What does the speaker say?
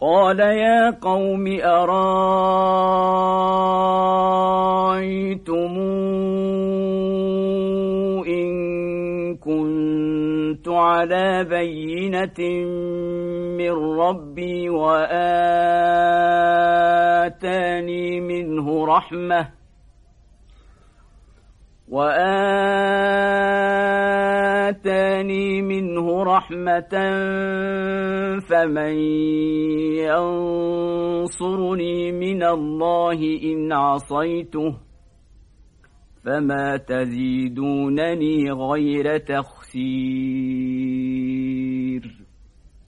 قال يا قوم أرأيتم إن كنت على بينة من ربي وآتاني منه رحمة وآتاني منه رحمة فمن ينصرني من الله إن عصيته فما تزيدونني غير تخسير.